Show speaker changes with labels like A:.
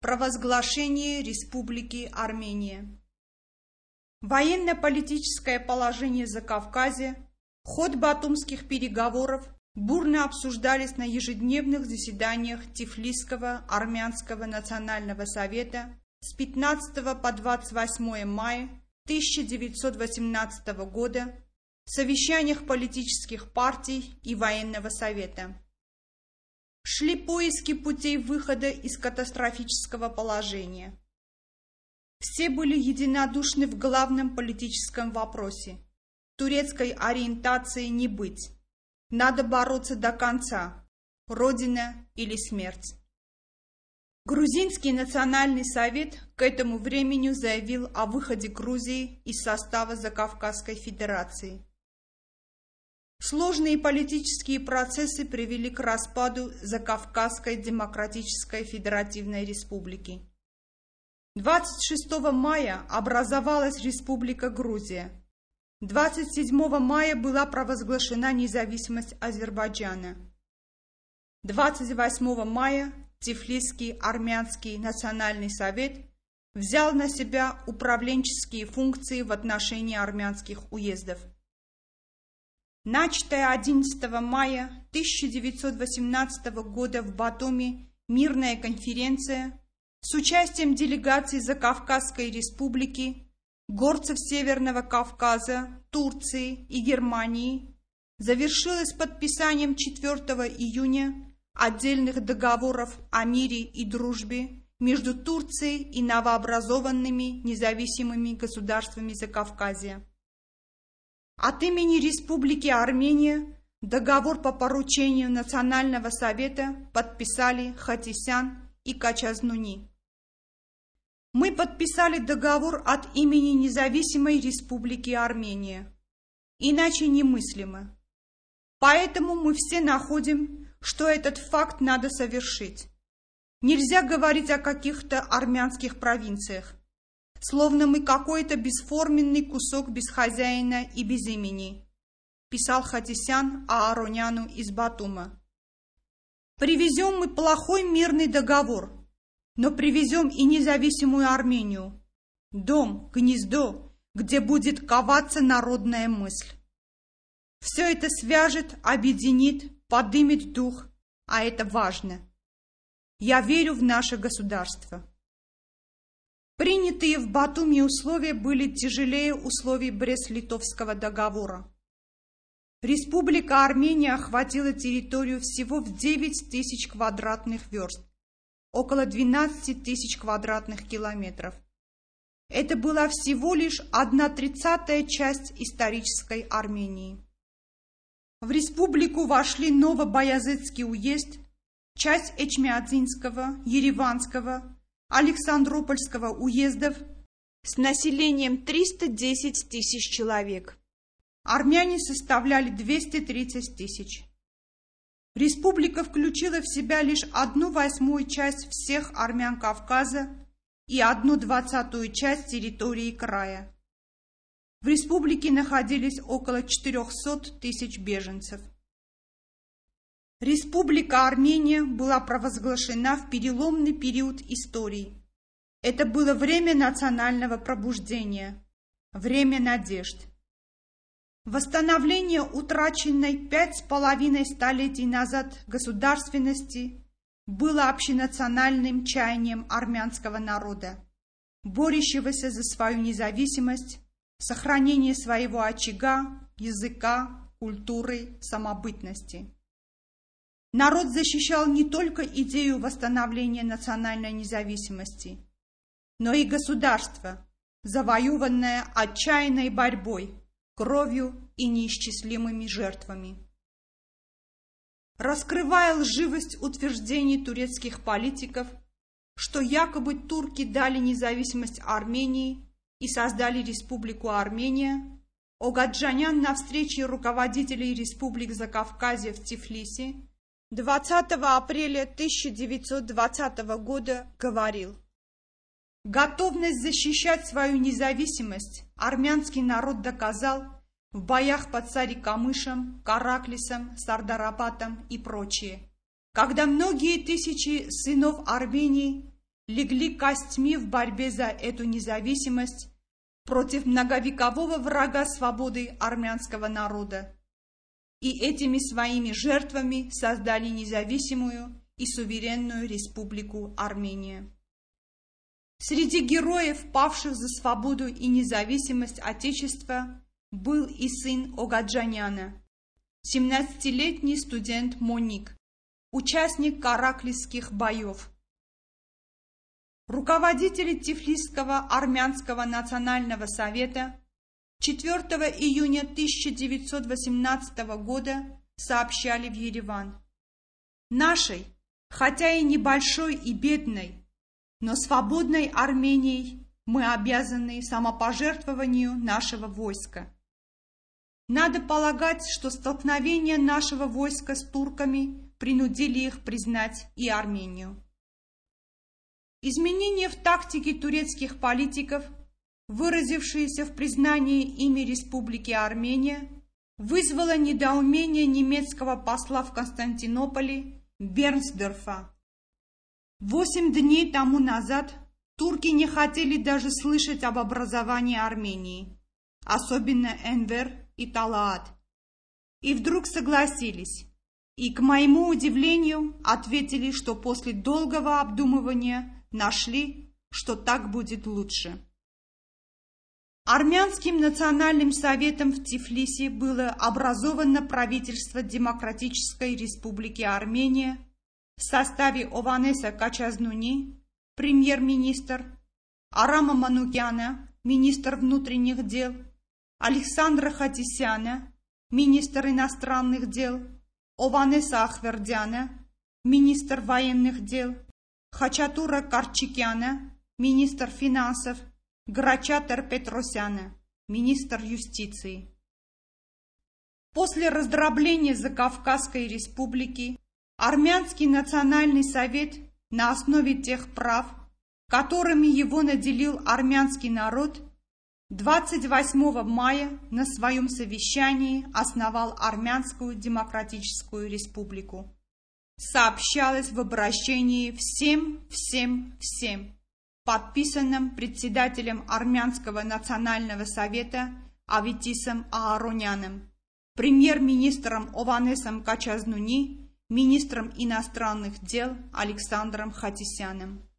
A: Провозглашение Республики Армения. Военно-политическое положение за Кавказе, ход батумских переговоров бурно обсуждались на ежедневных заседаниях Тифлисского армянского национального совета с 15 по 28 мая 1918 года, совещаниях политических партий и военного совета шли поиски путей выхода из катастрофического положения. Все были единодушны в главном политическом вопросе. Турецкой ориентации не быть. Надо бороться до конца. Родина или смерть. Грузинский национальный совет к этому времени заявил о выходе Грузии из состава Закавказской Федерации. Сложные политические процессы привели к распаду Закавказской Демократической Федеративной Республики. 26 мая образовалась Республика Грузия. 27 мая была провозглашена независимость Азербайджана. 28 мая Тифлисский армянский национальный совет взял на себя управленческие функции в отношении армянских уездов. Начатая 11 мая 1918 года в Батуми мирная конференция с участием делегаций Закавказской республики, горцев Северного Кавказа, Турции и Германии завершилась подписанием 4 июня отдельных договоров о мире и дружбе между Турцией и новообразованными независимыми государствами Закавказья. От имени Республики Армения договор по поручению Национального совета подписали Хатисян и Качазнуни. Мы подписали договор от имени Независимой Республики Армения. Иначе немыслимо. Поэтому мы все находим, что этот факт надо совершить. Нельзя говорить о каких-то армянских провинциях словно мы какой-то бесформенный кусок без хозяина и без имени, писал Хатисян Аароняну из Батума. Привезем мы плохой мирный договор, но привезем и независимую Армению, дом, гнездо, где будет коваться народная мысль. Все это свяжет, объединит, подымет дух, а это важно. Я верю в наше государство. Принятые в Батуми условия были тяжелее условий Брест-Литовского договора. Республика Армения охватила территорию всего в 9 тысяч квадратных верст, около 12 тысяч квадратных километров. Это была всего лишь одна тридцатая часть исторической Армении. В республику вошли Новобаязыцкий уезд, часть Эчмиадзинского, Ереванского, Александропольского уездов с населением 310 тысяч человек. Армяне составляли 230 тысяч. Республика включила в себя лишь одну восьмую часть всех армян Кавказа и одну двадцатую часть территории края. В республике находились около 400 тысяч беженцев. Республика Армения была провозглашена в переломный период истории. Это было время национального пробуждения, время надежд. Восстановление утраченной пять с половиной столетий назад государственности было общенациональным чаянием армянского народа, борющегося за свою независимость, сохранение своего очага, языка, культуры, самобытности. Народ защищал не только идею восстановления национальной независимости, но и государство, завоеванное отчаянной борьбой, кровью и неисчислимыми жертвами. Раскрывая лживость утверждений турецких политиков, что якобы турки дали независимость Армении и создали Республику Армения, Огаджанян на встрече руководителей республик Закавказья в Тифлисе 20 апреля 1920 года говорил Готовность защищать свою независимость армянский народ доказал в боях под Царикамышем, Караклисом, Сардарапатом и прочее, когда многие тысячи сынов Армении легли костьми в борьбе за эту независимость против многовекового врага свободы армянского народа. И этими своими жертвами создали независимую и суверенную республику Армения. Среди героев, павших за свободу и независимость Отечества, был и сын Огаджаняна, 17-летний студент Моник, участник караклисских боев. Руководители Тифлисского армянского национального совета 4 июня 1918 года сообщали в Ереван. Нашей, хотя и небольшой и бедной, но свободной Арменией мы обязаны самопожертвованию нашего войска. Надо полагать, что столкновения нашего войска с турками принудили их признать и Армению. Изменения в тактике турецких политиков, выразившиеся в признании ими Республики Армения, вызвало недоумение немецкого посла в Константинополе Бернсдорфа. Восемь дней тому назад турки не хотели даже слышать об образовании Армении, особенно Энвер и Талаат. И вдруг согласились. И, к моему удивлению, ответили, что после долгого обдумывания нашли, что так будет лучше. Армянским национальным советом в Тифлисе было образовано правительство Демократической Республики Армения. В составе Ованеса Качазнуни, премьер-министр, Арама Манукяна, министр внутренних дел, Александра Хатисяна, министр иностранных дел, Ованеса Ахвердяна, министр военных дел, Хачатура Карчикяна, министр финансов, Грачатер Петросяна, министр юстиции. После раздробления Закавказской республики Армянский национальный совет на основе тех прав, которыми его наделил армянский народ, 28 мая на своем совещании основал Армянскую Демократическую Республику. Сообщалось в обращении «Всем, всем, всем», подписанном председателем Армянского национального совета Аветисом Аароняном, премьер-министром Ованесом Качазнуни, министром иностранных дел Александром Хатисяном.